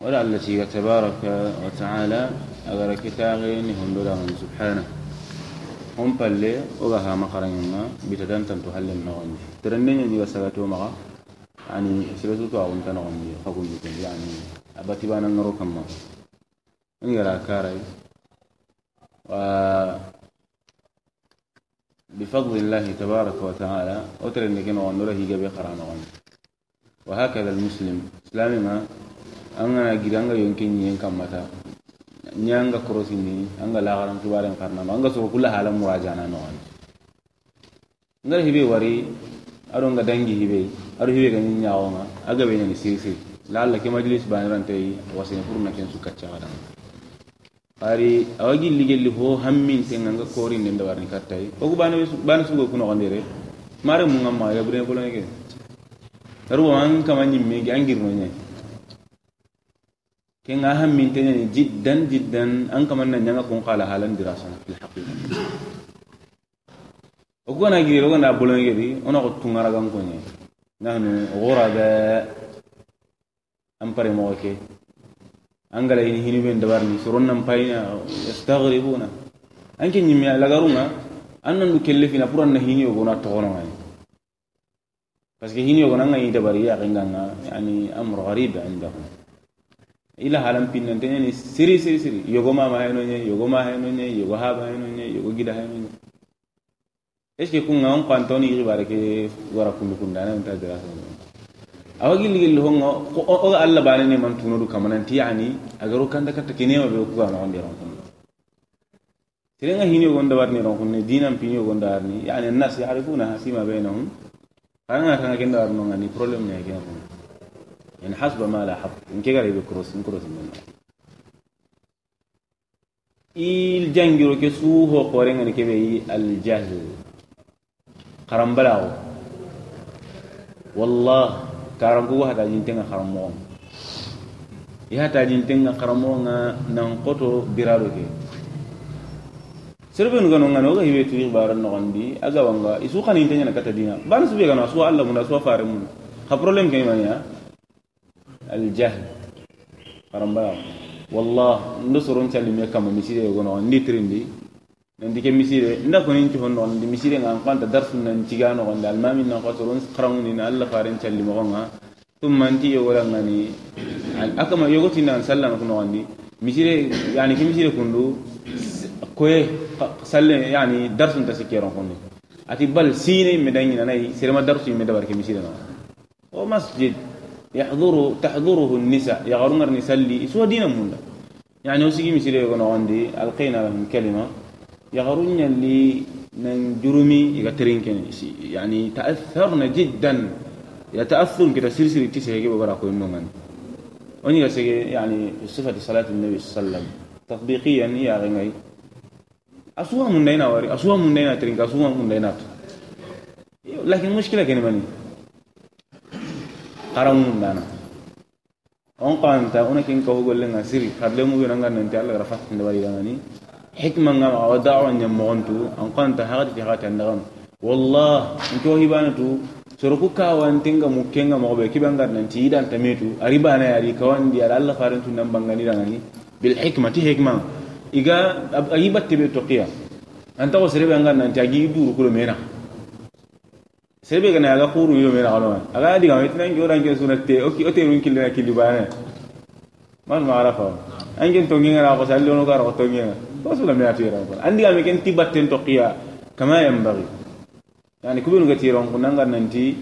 ولا التي تبارك وتعالى أغر كتاغين هندولا من سبحانه. هم بالله وغها مقرنا بتدان تنتهل النغني ترنين يجي سغاتو مغا. يعني سلسلة أو تنغني فقول لكم يعني أبتي بانا نرو كما نيرا كاري. و بفضل الله تبارك وتعالى. لكم ونرى هي جبي قرانا وهكذا المسلم. إسلامي ما أنا جيرانغا يمكن ينكم متى nyanga korosini anga lagaran kibaren karnama anga soro kula hala murajana noon ngar hibe wari ado nga dangi hibe ado hibe ga nyaawo nga aga be ni sisi lalla ke majlis baniran tay wasine pour na ken su kacca wada ari awagi ligelli ho hammin te nga kori ndenda warni kattay ogu bana bana sugo kuno gondere mare mu ngamma ya bure bolo ngeke ruwa an kamanyi me angirno nyai كن أهم من تنين جدا جدا. أنك من نجنا كون قال حالا دراسة. في الحقيقة وكنا جري لو كنا بقولنا جري أنا قلت تنغرا كم كوني. نحن غرباء أمبري موكي. أنقل إن هني بين دبرني سرنا مباينا يستغربون أنك نيمي لغارونا. أن نكلفنا برا نهيني وغنا تغنى بس كهيني وغنا نهيني دبري يعني أمر غريب عندهم. Ila halan pinnante ni siri siri siri yogo ma ma hayno nye yogo ma hayno nye yogo ha ba hayno nye yogo gida hayno nye est ce que kun ngon kwanto ni ribare ke wara kundu kunda na ta dira sa awa gilli gilli hongo o ga alla bane ne man tunodu kamanan ti yani agaro kanda katta kinema be ku ga no ndiro kun sirenga hini gonda warni ron kun dinam pinyo gonda warni yani an-nas ya'rifuna hasima bainahum kana kana kenda warno ngani problem ne ke kun يعني حسب ما لاحظت إن كي قال يبكروس نكروس من il jangiro ke suho korengani kebe yi aljahl karambalawo wallah karankugo hata jintenga karamogo i hata jintenga karamogo nga nan koto biralo ke serbenu gano ngano ga hibe tuyi baran nogondi aga wanga isu kanintenya na kata dina bana sube gano suwa allah munda suwa fare mun ka problem ke mania الجهل karamba wallah ndo soron calli me kama misire gono ndi trindi ndi ke misire nda ko nin tuhon non ndi misire ngan kwanta darsu nan cigano gonda almami nan ko soron qarawni na alla faren calli mo gonga thumma anti yo wala ngani akama yogoti nan sallan ko no andi misire yani ke misire kundu koye salle yani darsu ta sikero kondi ati bal sine me dangi nanai sirma darsu me dabar ke misire no o masjid يحضره تحضره النساء. يغرون نسلي سوى دينا موندا يعني وسيجي مسيري يقول عندي ألقينا لهم كلمة. يغرون اللي من جرمي يقترين يعني تأثرن جدا. يتأثر كده سلسلة تسعة كيف بقرأ كل نومان وني يعني في صفة صلاة النبي صلى الله عليه وسلم. تطبيقيا يا غني. أسوأ من دينا وري أسوأ من دينا ترينك. أسوأ من دينا لكن المشكلة كلمة haramun dana on qanta ona kin ko golle nga siri kadle mu yona ngan nanti Allah rafat nda wali ngani hikma nga wa da'wa nya montu on qanta hagati ti hagati ndagam wallah nto hibanatu soroku kawan tinga mukenga mo be kibangar nanti idan tametu ariba na yari kawan di Allah faran tu nan bangani dangani. Bil hikmati hikma. Iga agibatte be toqiya anta ko serebe ngan nanti agi duru kulo mena sebe gana aga khuru yo mera alwa aga diga mai tan gora ke sunate oki ote run kille na kili bana man ma arafa angin to nginga ko salli ono gar to nginga to sula me atira ko andi ga me ken tibatten to qiya kama yanbaghi yani kubinu ga tiron ko nanga nanti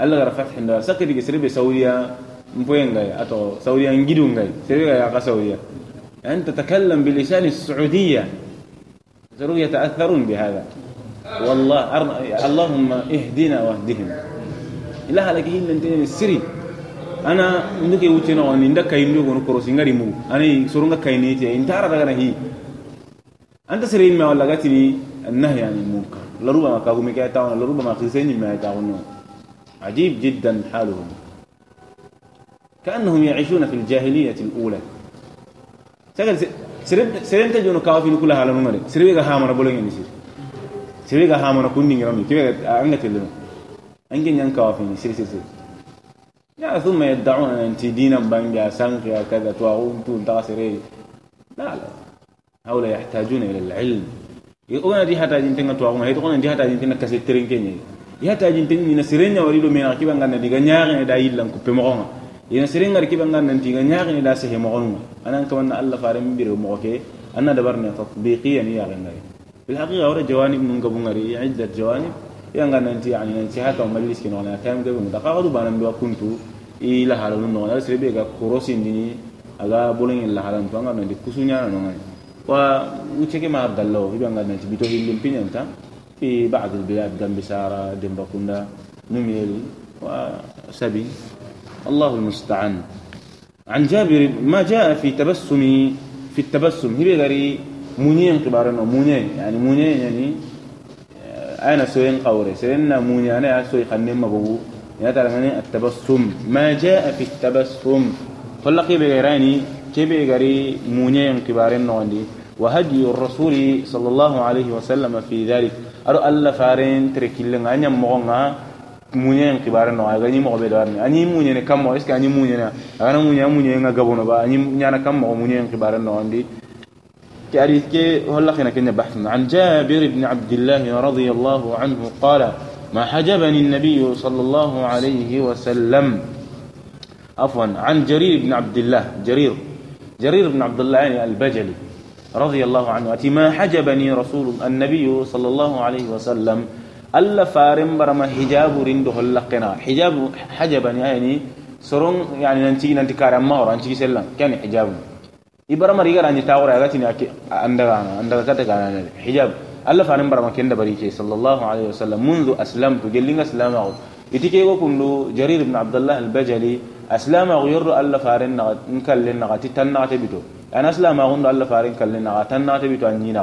Allah gar fath nda sakati ge sebe saudiya mpoyenga ato saudiya ngidu ngai sebe ya ka saudiya أنت تتكلم بلسان السعودية ضروري يتأثرون بهذا والله اللهم اهدنا واهدهم. إله لك هين لنتين السري. أنا عندك يوتينا وأن عندك كاينو كونو كروسي غاري مو. أنا سورونغا كاينيتي أنت أرى دغنا هي. أنت سرين ما ولا غاتني النهي عن المنكر. لربما كاغومي كاي تاون. لربما خسيني ما يتاون عجيب جدا حالهم. كأنهم يعيشون في الجاهلية الأولى. سرين سرين تجونو كافي كلها على نمري سرين هامنا بولين يسير sebe ga hamana kundi ngira mi kebe anga tele no ange nyan kawa fini sir sir sir يا ثم يدعون أن أنت دينا بانجا سانقيا كذا تواغون تون تاسري لا لا هؤلاء يحتاجون إلى العلم يقولون دي حتى جنتنا تواغون هي تقولون دي حتى جنتنا كسيترين كيني دي حتى جنتنا من سرين وريدو من أكيد أن دي غنيار دا يلان كوبي مغونا ina sirin ngar kiban ngan nanti ga nyaagi ni da se he mo gonga anan ka wanna alla faare min biro mo ke? Anna dabar ne tatbiqiyan ya بالحقيقة ورا جوانب من قبل عدة جوانب. يعني أنا أنت يعني أنت هكذا وما ليش كنا أنا كم قبل مدة قعدوا بنا بوا كنتو إلى حالنا نونا سري بيجا كروسين دني أجا بولين إلى حالنا توانا نندي كسونيا نونا وا وشيء ما عبد الله. يبي أنا أنت بيتوه يلين بيني أنت. في بعض البلاد دم بسارة دم بكوندا نميل وسبي الله المستعان. عن جابر ما جاء في تبسمي في التبسم. هي غريب مونين قبارنا مونين يعني مونين يعني أنا سوين قوري. سيرنا مونين أنا سوي خنين مبو يا ترى التبسم. ما جاء في التبسم. طلقي بغيراني كيف غري مونين قبارنا وندي وهدي الرسول صلى الله عليه وسلم في ذلك. أرو ألا فارين تركيلنا أنيا مغنى munye en kibare no aga ni mo be darni ani munye ne kam mo est ce ani munye na aga munye munye nga gabono ba كأريث كي هلا خينا كنا بحثنا. عن جابر بن عبد الله رضي الله عنه قال ما حجبني النبي صلى الله عليه وسلم. عفوا عن جرير بن عبد الله جرير جرير بن عبد الله يعني البجلي رضي الله عنه أتي ما حجبني رسول النبي صلى الله عليه وسلم. ألا فارم برما حجاب رنده اللقنا حجاب حجبني يعني سرون يعني ننتي ننتي كارم ماور ننتي سلم. كان حجابه ibarama riga ranji tawra aga tini andaga andaga kata kana hijab alla faren barama kenda barike sallallahu alaihi wasallam منذ اسلمت جلين اسلامه itike go kundu jarir ibn abdullah al-bajali aslama غير alla faren na nkallin na titanna tabito ana aslama gondo alla faren kallin na tanna tabito anyina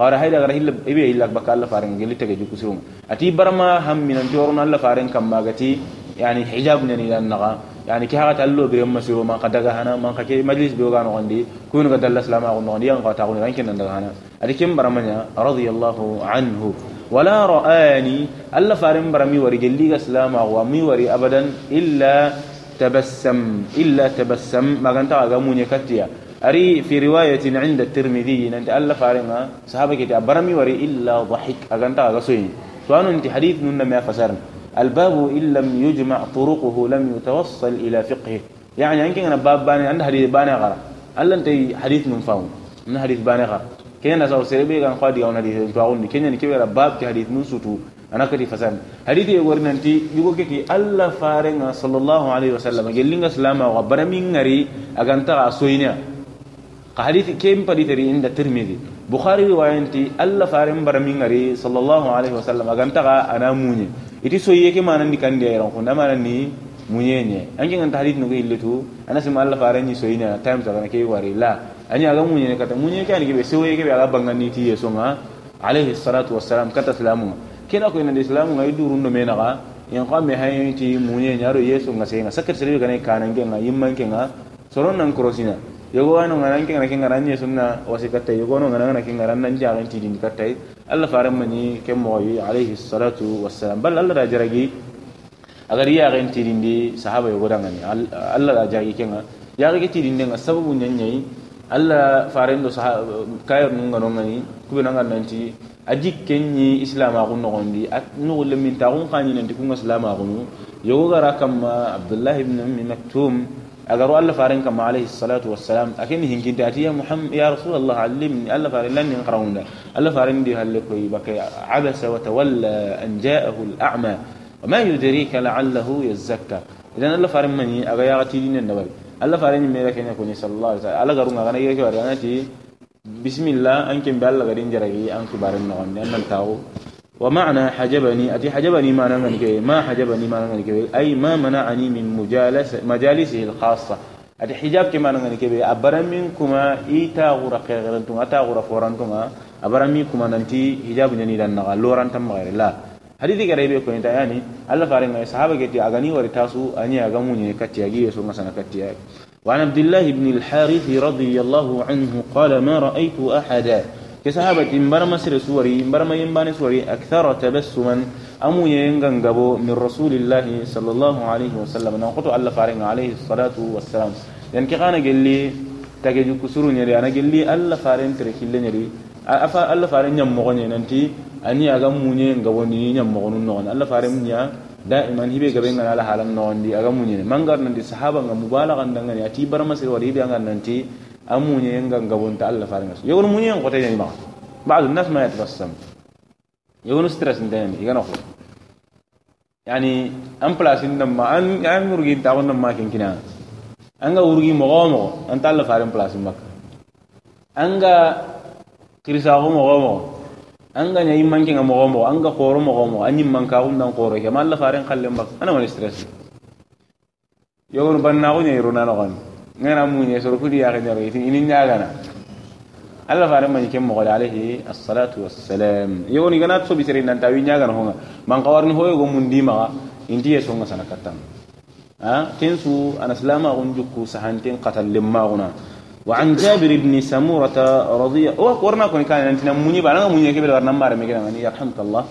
qara hayda gara hilla ibe illa baka alla faren gelli tege juku sirum ati barma ham min antorun alla faren kam magati yani hijab ne ni naga يعني كي هاغا تالو بريم مسيرو ما قدغا هنا ما كي مجلس بيوغا نوندي كون غا دلس لا ما غنوندي ان قتا غن رانكن ندغا هنا اديكيم برمانيا رضي الله عنه. ولا رأني الله فارم برمي وري جلي غا وري ابدا إلا تبسم إلا تبسم. ما غنتا غا موني أري في رواية عند الترمذي أنت الله فارم صحابة كي وري إلا ضحك. غنتا غا سوين. سوانو انت حديث نون ما فسرنا الباب إن لم يجمع طرقه لم يتوصل إلى فقهه. يعني يمكن أنا باب باني عند حديث باني غرا. ألا أنت حديث من فاهم. من حديث باني غرا. كنا سو سيربي كان قادي أو حديث تواغون كنا نكبر باب حديث من سوتو. أنا كتي فسر حديث يقول ننتي يقول كي ألا فارنا صلى الله عليه وسلم. جلنا سلامة وبرمي غري أغنتا غسوينيا حديث كم بديتري عند الترمذي؟ بخاري روايتي الله فارم برمين غري صلى الله عليه وسلم. أجن تغا أنا موني. إتي سويه كما نندي كان دي أيرون كنا ما نندي موني ني أنجي عند حديث نقول إلتو أنا سمع الله فارني سوينا تايم تغنا كي واري لا أني أجا موني كتا موني كان كي بسويه كي أجا بعنغني تي يسوع عليه الصلاة والسلام كتا سلامه كنا كنا الإسلام غيدورون نمينغا yang kami hai ti munye nyaro yesu ngase nga sakir seri gane kanange nga yimman ke nga soron nan krosina yogo ano ngana ke ngana ke ngana nye sunna wasi katta yogo no ngana ngana ke ngana nan jagan ti din katta Allah faran mani ke moyi alaihi salatu wassalam. Bal Allah da jaragi agar ya ga ti din di sahaba yogo dangani Allah da jaragi ke nga ya ga ti din nga sababu nyanyai Allah faran do sahaba kayar nun ngano ngani kube nan nan ti aji kenyi islam a kun nogondi at nugu lemin ta kun kanyi nan ti kun islam a kunu yogo gara kamma Abdullah ibn Maktum أجر الله فارن كما عليه الصلاة والسلام. أكن هنكين تأتي يا محمد يا رسول الله علمني. الله فارن لن ينقرون الله فارن دي هلكوي بك عبس وتولى أن جاءه الأعمى. وما يدريك لعله يزكى. إذا الله فارن مني أجا دين النبي الله فارن من لك يكون صلى الله عليه وسلم. الله قرون أنا يجي أنا بسم الله أنكم بالله قرين جرعي أنكم بارن نغني. أن نتاو ومعنى حجبني أتي حجبني ما نغني ما حجبني ما نغني أي ما منعني من مجالس مجالسه الخاصة. أتي حجاب كما نغني كي أبرم منكما إيتا غورا قيغرنتم أتا غورا فورنتم أبرم منكما ننتي حجاب نني لنغا لوران تم غير الله حديثي قريب يكون انت يعني الله فارن صحابة كتي أغني ورتاسو أني أغموني كتي أغي يسو مثلا كتي. وعن عبد الله بن الحارث رضي الله عنه قال ما رأيت أحدا كصحابة برما سر سوري برما ينبان سوري أكثر تبسما amu yenga ngabo min rasulillahi sallallahu alaihi wasallam nan qoto alla farenga alaihi salatu wassalam yan ki kana gelli tage ju kusuru nyeri ana gelli alla faren tere kille nyeri afa alla faren nyam mo gonye nanti ani aga munye ngabo ni nyam mo gonun non alla faren nya da'iman hibe gabe ngana ala halam no ndi aga munye mangar nanti sahaba ngam mubalaghan dangani ati nga ngabon ta alla faren yogon munye ngote nyani ma بعض الناس ما يتبسم يقول ستريس ندين يغنى خو يعني ام بلاس انما ان يعني مرغي تاون ما كين كنا انغا ورغي مغو مغو انت الله فارم بلاس مك انغا كريسا مغو مغو anga nya imman kinga mo gomo anga khoro mo gomo anyi man ka um dan khoro ke malla faren khalle mbak ana wal stress ko ngana mu nye so ko di ya ga nyaro ini nya gana alla fare man kem mo alayhi as-salatu was-salam yogoni gana so bisiri nan tawi nyaga no honga man qawarni hoyo go mundi ma indi yeso nga sana katam ha kensu ana salama gon jukku sahantin qatal limma guna وعن جابر بن سمورة رضي الله ورنا كون كان انت مني بان مني كبر ورنا مار ميغنا غني يرحمك الله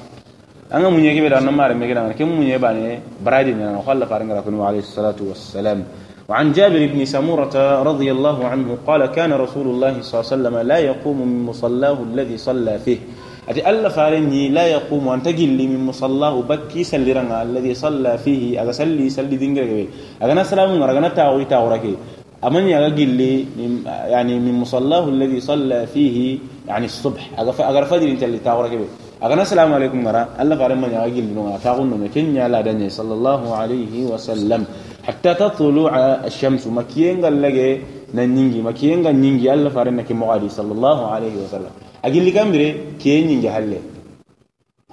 أنا مني كبر ورنا مار ميغنا كم مني بان برادي أنا خلى فارنغا كون عليه الصلاه والسلام وعن جابر بن سمورة رضي الله عنه قال كان رسول الله صلى الله عليه وسلم لا يقوم من مصلاه الذي صلى فيه. أتي ألا فارني لا يقوم أن تجل من مصلاه بكي سلرنا الذي صلى فيه. أغا سلي سلي دينجر أغا سلام أغا تاوي تاوركي أمن يغل يعني من مصلاه الذي صلى فيه يعني الصبح. أغا فجر انت اللي تاوركي أغا السلام عليكم مرا ألا فارن يغل نونا تاغن كن يا دنيا. صلى الله عليه وسلم. حتى تطلع الشمس مكينغا لغي ننينجي مكينغا نينجي الله فارنا كي مغادي صلى الله عليه وسلم أقول لك أمري كي نينجي هلي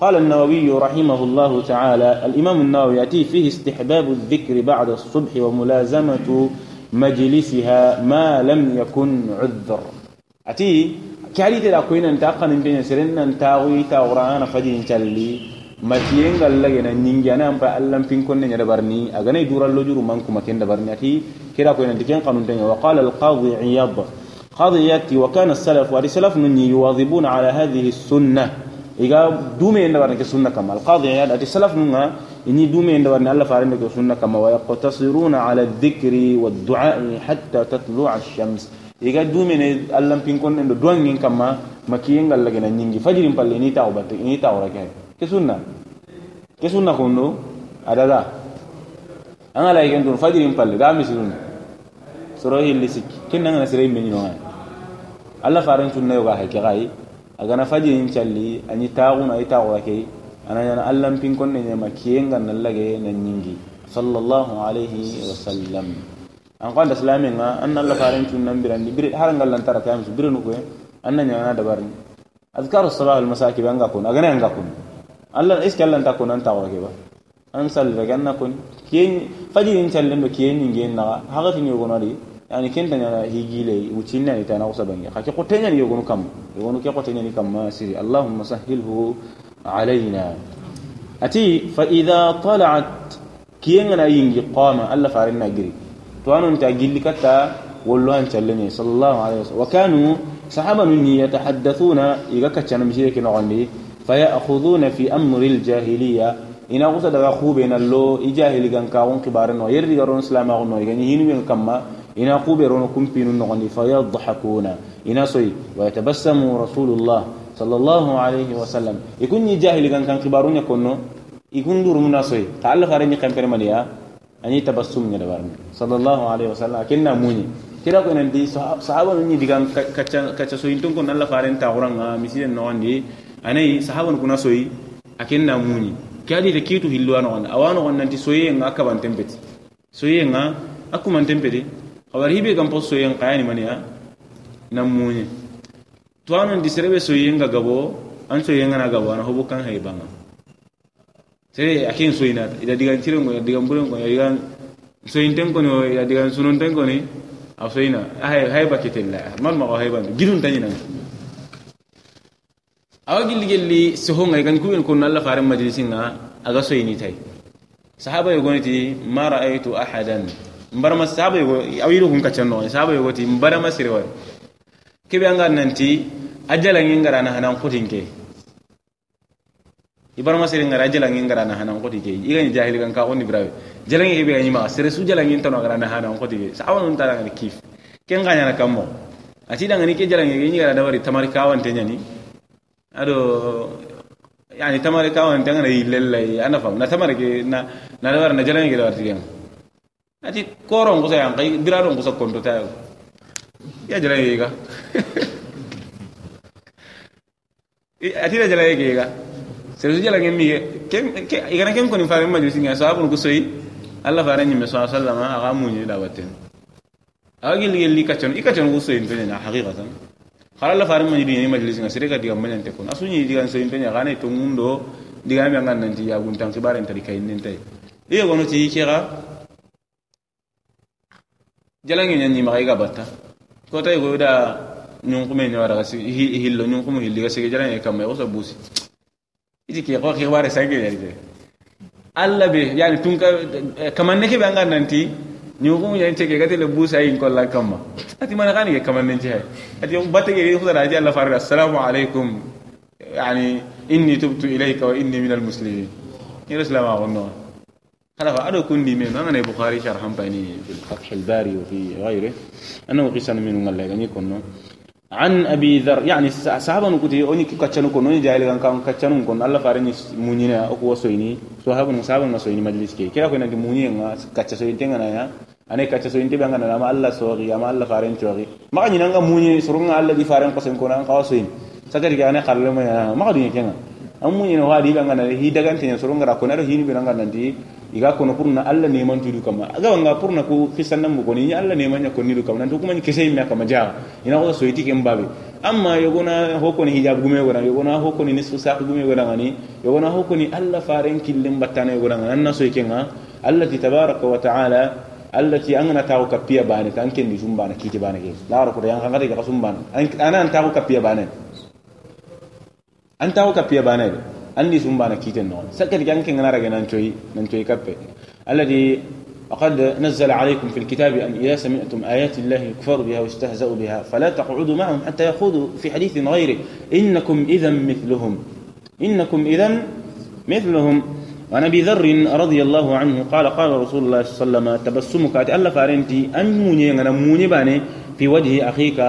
قال النووي رحمه الله تعالى الإمام النووي يأتي فيه استحباب الذكر بعد الصبح وملازمة مجلسها ما لم يكن عذر أتي كالي تلا كوين أنت أقن بين سرنا أنت أغوي تاغرانا فجين تلي matiyen galla gena nyingiana ampa allam pinkon ne nyada barni agane dural lojuru manku maken da barni ati kira ko nan diken kanun tanya wa qala al qadi iyad qadi yati wa kana as-salaf wa salaf min yuwadhibuna ala hadhihi as-sunnah iga dume enda barni ke sunna kama al qadi iyad ati salaf nunga ini dume enda barni alla farende ke sunna kama wa yaqtasiruna ala adh-dhikri wad-du'a hatta tatlu'a ash-shams iga dume ne allam pinkon ndo duangin kama makiyen galla gena nyingi fajirin palle ni tawbata ni tawra ke sunna ke sunna kundu adaga an ala igen dun fajirin palle ga misirun. Soro hilli sikki. Kin nan na sire men yonga alla faran sunna yoga hay kai aga na fajirin challi ani taaguna ita ko ke ananya allan pin konne ne ma kiyenga nan nyingi. Sallallahu alaihi wasallam an qanda islamin ga an alla faran sunna birandi bir harangal lan tara kamis birnu ko annanya na dabarni azkaru sabah al masaki banga kun. Aga ne anga kun allah est ce que allah nta ko nan tawra ke ba an sal be ganna kon kien faji in challe do kien ni gen na haga tin yogo nari yani ken tanya higile ucinna ni tana usa bangi ka ko tenya ni yogo kam yogo ke ko tenya ni kam ma allahumma sahhilhu alaina ati fa idha tala'at kien na yingi qama allah farinna giri to anon ta gilli kata wallo an challe ni sallallahu alaihi wasallam wa kanu sahabanu yatahaddathuna iga kacana mishire ke no فيأخذون في أمر الجاهلية. إن غوسا دا خو بين لو الجاهل كان كون كبارن وير دي رون سلاما غنو يغني هين من كما إن خو بيرون كون بينو نغني فيضحكون. إن سوي ويتبسم رسول الله صلى الله عليه وسلم. يكون الجاهل كان كان كبارون يكونو يكون دور من سوي. تعلق رني كمبر مليا أني تبسم ني دبارن صلى الله عليه وسلم. كنا موني. tira ko nan sahaba nan ni kacha kacha so intun ko nan faren ta quran misi nan anai sahaban kuna soyi akin na muni kadi da kitu hillu ana wannan awano wannan ti soyi nga akaban tempeti soyi nga aku man tempeti kawar hibe gam pos soyi nga yani mania? Na muni to anon di serebe soyi nga gabo an soyi nga na gabo ana hobo kan hay banga sere akin soyi na ida digan tire ngo digan buren ngo digan soyi ten ko no ida digan sunon ten ko ni a soyi na hay hay bakitella man ma hay ban gidun tanina awa gilli gelli sohonga gan kuyen kun alla faran majlisin nga aga soyini tay sahaba yo goniti ma ra'aytu ahadan mbarama sahaba yo awiru kun kaccanno sahaba yo goti mbarama sirwa kebe anga nanti ajala ngara na hanan kutinke ibar ma sere ngara jalangi ngara na hanan koti ke iga ni jahili kan ka onni brawe jalangi ke be ni ma sere su jalangi tano ngara na hanan koti ke sa awon tara ngani kif ken ga nyana kammo ati da ngani ke jalangi ke ni ngara dawari tamari kawan te nyani ado yani tamari kawan te ngana yillella ana fam na tamari ke na na dawar na jalangi ke dawar tigen ati koron ko sa yang kai biraro ko sa konto ta ya jalangi ga ati da jalangi ke ga sere jala ngem mi ke igana kem ko ni faare majlisi ngi sahabu ko soyi alla faare ni me sallallahu alaihi wasallam aga munyi da watten agi li li kacon ikacon ko soyi pe na haqiqatan khala alla faare majlisi ni majlisi ngi sere ka diga manyan te kon asunyi diga soyi pe ga ne to mundo diga mi ngan nanti ya guntan kibare tari kay nin tay iyo gono ti kira jalangi nyanyi ma ga batta ko tay go da nyun kuma ni wara si hillo nyun kuma hilli ga sege jalangi kam e o so busi iti ke ko ke ware sange yari de alla be yani tun ka kaman ne ke be angan nanti ni ko ya ce ke gate le busa yin ko la kamma ati man gani ke kaman ne ce ati on batte ke ko da ji alla farga assalamu alaikum yani inni tubtu ilayka wa inni minal muslimin ni rasulama gonno هذا أنا كن دي من أنا البخاري شرح بني في الفتح الباري وفي غيره أنه قصة من الله يعني كنا an abi dhar yani sahaba nu kuti oni ki kaccanu ko noni jahil kan kan kaccanu ko Allah fare ni munyina o ko soyini sahaba nu sahaba nu soyini majlis ke. Kira ko nangi munyi nga kacca so inte ngana ya. Ane kacca so inte bangana ma Allah so sori ama Allah fare ni tori ma ni nanga munyi surunga Allah di fare ko sen ko nan ka soyini sakari ga ne kallama ya maka ni kenga يا ما كان يكنا أموني نوادي بأنا هي دكان تيجي سرنا راكونا هي نبي نعا نندي iga kono pour na alla neman tudu kama aga wanga pour na ko fisanna mu koni alla neman nya koni du kama nan to kuma ni kese mi kama ja ina ko so yitike mbabe amma yogona hokoni hijab gume gona yogona hokoni nisfu saq gume gona ngani yogona hokoni alla faren killim battana gona ngani anna so yikenga allati tabaraka wa ta'ala allati angana tawo kapiya bane tan ken di sumbana kiti bane ke la ko yang ngati ka sumbana ana an tawo kapiya bane an tawo kapiya bane andi sumbana kiten non sakati janke ngana raga nan coy nan coy kappe. Alladhi وقد نزل عليكم في الكتاب أن إذا سمعتم آيات الله يكفر بها ويستهزأ بها فلا تقعدوا معهم حتى يخوضوا في حديث غيره إنكم إذا مثلهم إنكم إذا مثلهم وعن أبي ذر رضي الله عنه قال قال رسول الله صلى الله عليه وسلم تبسمك ألا فارنتي أن موني في وجه أخيك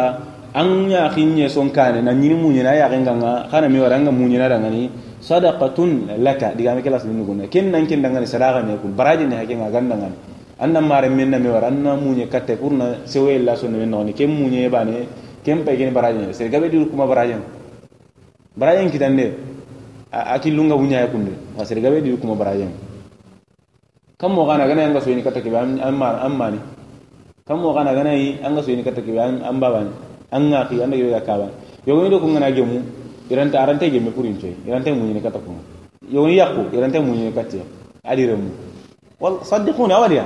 أن يا أخي سون كان نني موني لا يا غنغا خانا مي ورانغا موني لا دغني sadaqatun laka diga me kala sunu gunna ken nan ken dangane sadaqa me kun baraji ne hakin ga gandan anna mare men na me war anna munye katte kurna sewe la so ne no ken munye bane ken pe ken baraji ne se gabe dir kuma baraji baraji kitan ne akilunga wunya ya kunde wa se gabe dir kuma baraji kam mo gana gana yanga so ni katte ke amma amma ni kam mo gana gana yi anga so ni katte ke an baba an ngaki anda yo ga kaban yo ni ko ngana gemu iranta arante gemme pour une coy irante muñine kata ko yoni yakku irante muñine katte adire mu wal saddiquni awadiya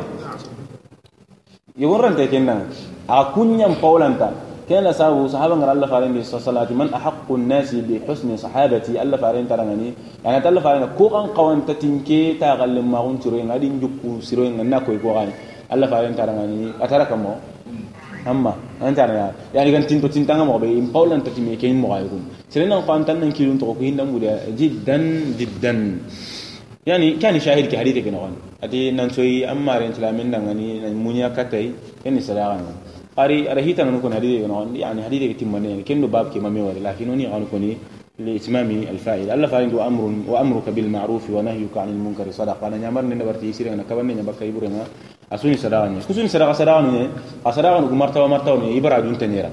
yogon rante kenna a kunyam paulanta كان سابو صحابة غير الله فارين دي الصلاة من أحق الناس بحسن صحابتي الله فارين ترانني يعني الله فارين كوغان قوان تتنكي تاغل ما غون تروين غادي نجوكو سيروين ناكو يكوغان الله فارين ترانني أترك مو أما أنت أنا يعني كان تنتو تنتانا مو بي إمباولا أنت تمي كين مو غايكم سلنا قام تنا كيلون تقوي هندا مودا جدا جدا يعني كان شاهد كحديث كنا غان أتي ننسوي أما رين سلامين دعاني مونيا كتاي كان سلام قاري رهيتا نكون حديث كنا غان يعني حديث كتير يعني كأنه باب كما ميوري لكن هني غان كوني لإتمام الفائدة الله فارين أمر وأمرك بالمعروف ونهيك عن المنكر صدقة أنا نعمرني نبرتي يصير أنا كمان نبرتي يبرنا asuni sadaqa ni kusuni sadaqa sadaqa ni a sadaqa ni martaba martaba ni ibara dun tanera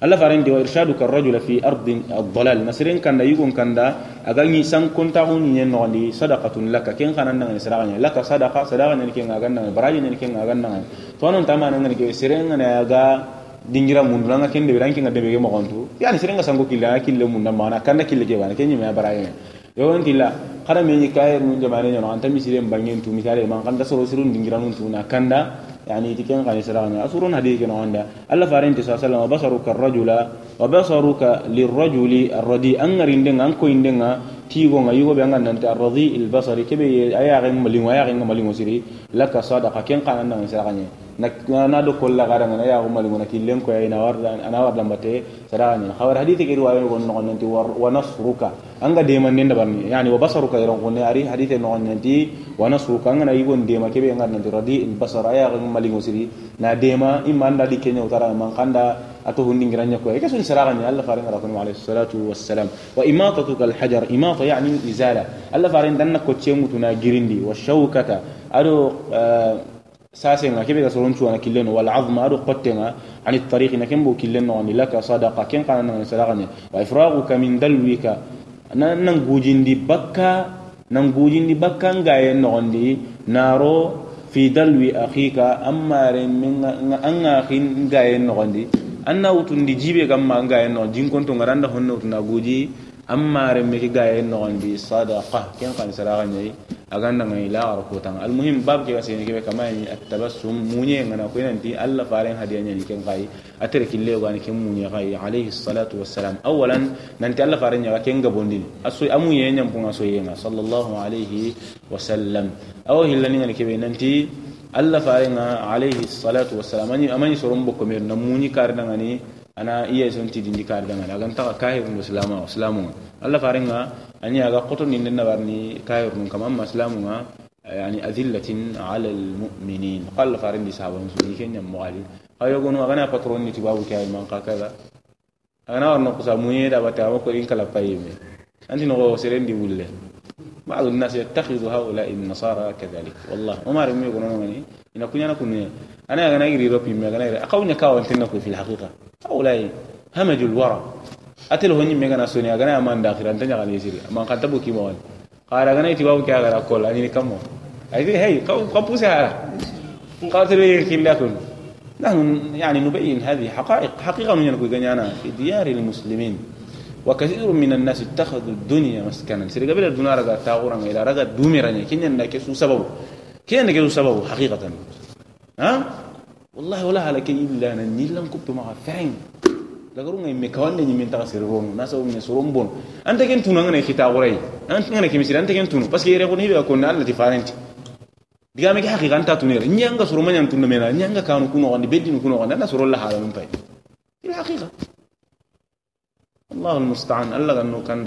alla faran di wa irshaduka ar-rajula fi ardin ad-dalal. Nasirin kanda yugon kanda aga ni san konta hun ni no ndi sadaqatun laka. Ken kanan nan sadaqa ni laka sadaqa sadaqa ni ken aga nan baraji ni ken aga nan to non tama nan ni ke siren ne aga dingira mun nga ken de ranki nga de be mo gontu yani siren nga sango killa kille mun na mana kanda kille ke bana. Ken ni me baraji yawon tilla kada me ni kayir mun jamane nyono anta misire bangen tu. Misale man kanda soro sirun dingiranun tu na kanda يعني تكين قال سرعنا أسرون هديك نواندا الله فارين صلى الله عليه وسلم وبصرك الرجل وبصرك للرجل الردي أنغر إندنا أنكو إندنا tigo nga yugo be ngan nante arradi al basari kebe aya ga malingo aya ga malingo siri laka sadaqa ken kana nan saraganye na na do kolla gara ngana ya malingo na killen ko ina warda ana warda mbate saraganye khawar hadithi ke riwaya gon no nanti wa nasruka anga de man nenda barni yani wa basaruka yaron gonne ari hadithi no nanti wa nasruka anga yugo ndema kebe ngan nanti radi al basar aya ga malingo siri na dema imma anda di kenya utara man kanda أتوه نينغرا نيكو هيك سن سراغا الله فارين رقم عليه الصلاة والسلام. وإماطتك الحجر إماطة يعني إزالة الله فارين دنا كوتشي متنا جريندي والشوكة. أرو آه، ساسين. كيف إذا سرنت وأنا كلنا والعظم. أرو قتنا عن الطريق نكيم بو كلنا وأن لك صدقة. كين قلنا من سراغا وإفراغك من دلوك. ننجوجين دي بكا. ننجوجين دي بكا. نجاي نغندي. نارو في دلو أخيك. أما رين من أن أخي نجاي نغندي. Anna wutundi jibe gamma nga en no jinkonto ngaranda honno tuna guji amma re me ga en no andi sadaqa ken kan saraga nyai aganda ngai la ar ko tan al muhim bab ke wasini ke kama ni at tabassum munye ngana ko nanti alla faren hadiya nyani ken kai atere kille ga ni ken munye kai alayhi salatu wassalam awalan nanti alla faren nyaga ken gabondi aso amu ye nyam punga so yenga sallallahu alayhi wasallam aw hillani ngani ke nanti alla farenga alayhi salatu wassalam ani amani soron bokko mer na muni karda ngani ana iya son ti dindi karda ngani agan ta kahir muslima islamu alla farenga ani aga qoto ni nenna barni kahir nun kama islamu nga yani adillatin ala almu'minin qalla farin di sahaban su ni kenya muali ayo gono agana patron ni tibabu kay man ka kaza agana warno kusa munye da bata ko in kala payime anti no serendi wulle بعض الناس يتخذ هؤلاء النصارى كذلك. والله وما رمي يقولون مني إن كنا نكون أنا أنا أجري ربي ما أنا أقول كاو أنت في الحقيقة. هؤلاء همج الورى. أتلو هني ميغانا سوني أنا أمان داخل أنت نغني يسيري أما كتبوا كي موان قال أنا يتباو كي أغرى أقول أني كمو. أي هي قبوسي هذا. قاتلوا يكين لكم نحن يعني نبين هذه حقائق. حقيقة من ينكو أنا في ديار المسلمين. وكثير من الناس اتخذوا الدنيا مسكنا. سيري قبل الدنيا رجع تاغورا إلى رجع دوميرا كين ينك سو سبب كين ينك سبب حقيقة. ها؟ والله ولا على كي إلا أن نيلان كنت مع فعين. لقرون إمي كوان نجي من تغسر رون. ناس أو من سرون بون. أنت كن تونو أنا كي تاغورا أنت كن كي مسير. أنت كن تونو بس كي يرغون هيبا كون الله تفارنت digameke haqiqa anta tunere nyanga suru manyan tunna mena nyanga kanu kuno wandi beddi kuno wandi anda suru la hala mun pay ila haqiqa الله المستعان. الله غنو كان